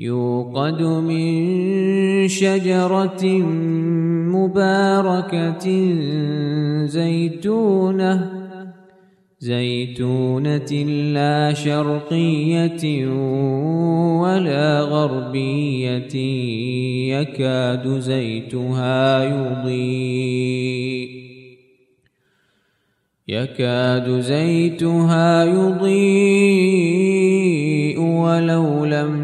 يوقد من شجرة مباركة زيتونة زيتونة لا شرقية ولا غربية يكاد زيتها يضيء يكاد زيتها يضيء ولو لم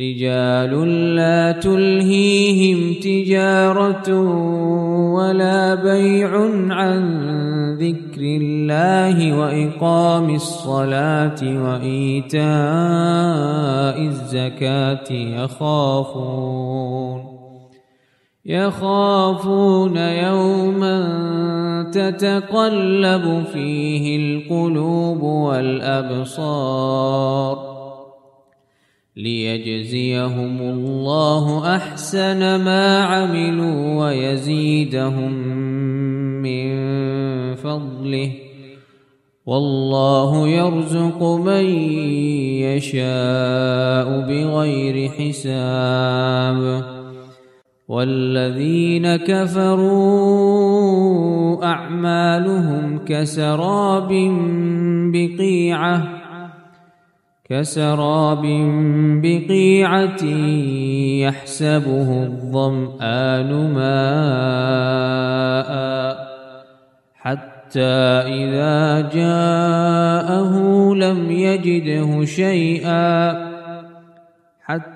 رجال لا تلهيهم تجارة ولا بيع عن ذكر الله وإقام الصلاة وإيتاء الزكاة يخافون يخافون يوما تتقلب فيه القلوب والأبصار ليجزيهم الله احسن ما عملوا ويزيدهم من فضله والله يرزق من يشاء بغير حساب والذين كفروا اعمالهم كسراب بقيعه كسراب بقيعة يحسبه الظمآن ماء حتى إذا جاءه لم يجده شيئا حتى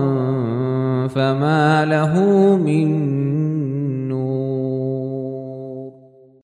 له من